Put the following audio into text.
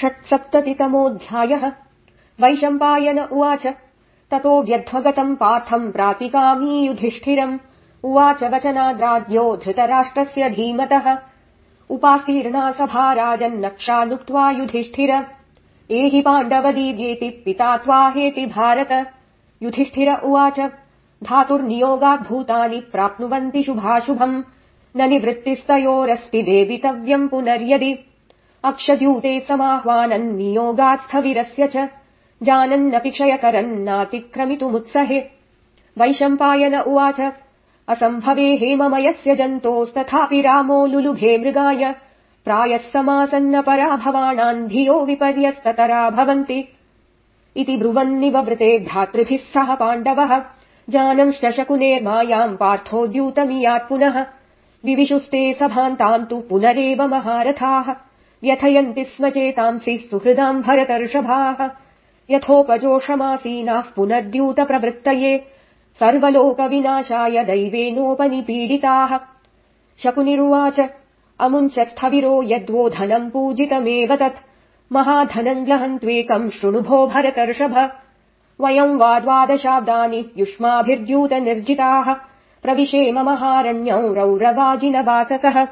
षट्सप्ततितमोऽध्यायः। वैशम्पायन उवाच। ततो व्यध्वगतम् पार्थम् प्रातिकामी युधिष्ठिरम्। उवाच वचनाद्राज्यो धृतराष्ट्रस्य धीमतः। उपासीर्णा सभा राजन्नक्षानुक्त्वा युधिष्ठिर। एहि पाण्डवदीव्येति पिता त्वाहेति भारत। युधिष्ठिर उवाच। धातुर्नियोगाद्भूतानि प्राप्नुवन्ति शुभाशुभम्। न निवृत्तिस्तयोरस्ति देवितव्यम् पुनर्यदि अक्षद्यूते समाह्वानन् नियोगात्स्थविरस्य च जानन्नपि क्षयकरन्नातिक्रमितुमुत्सहे वैशम्पायन उवाच असम्भवे हेममयस्य जन्तोस्तथापि रामो लुलुभे मृगाय प्रायः समासन्न पराभवाणान् धियो विपर्यस्ततरा भवन्ति इति ब्रुवन्निववृते भ्रातृभिः सह पाण्डवः जानंश्च शकुनेर्मायाम् पार्थोद्यूतमियात् पुनः। विविशुस्ते सभान्ताम् तु पुनरेव महारथाः व्यथयन्ति स्म चेतांसि सुहृदाम् भरतर्षभाः। यथोपजोषमासीनाः पुनर्द्यूतप्रवृत्तये सर्वलोकविनाशाय दैवेनोपनिपीडिताः। शकुनिरुवाच अमुञ्चत्स्थविरो यद्वो धनम् पूजितमेव तत्। महाधनम् ग्लहन्त्वेकम् शृणुभो भरतर्षभ। वयम् वा द्वादशाब्दानि युष्माभिर्द्यूत निर्जिताः प्रविशेम महारण्यौ रौरवाजिनवाससः